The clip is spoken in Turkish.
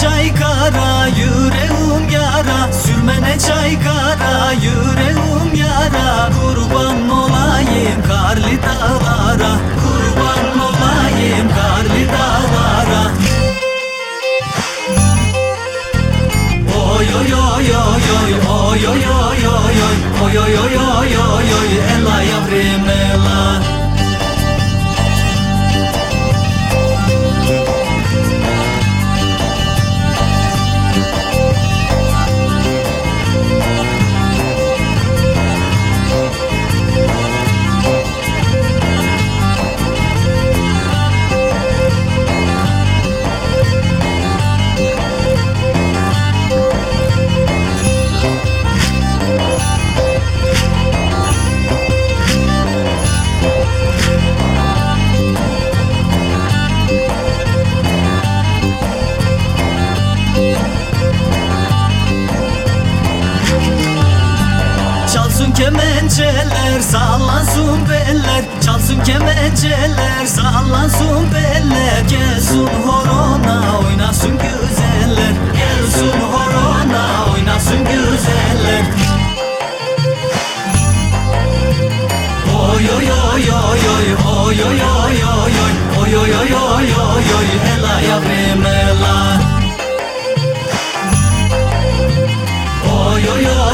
çay kara yüreğim yara. Sürmene çay kara yüreğim yara. Kurban olayım karlı da kemençeler Sallansın beller. Çalsın kemençeler Sallansın beller. Gelsin horona Oynasın güzeller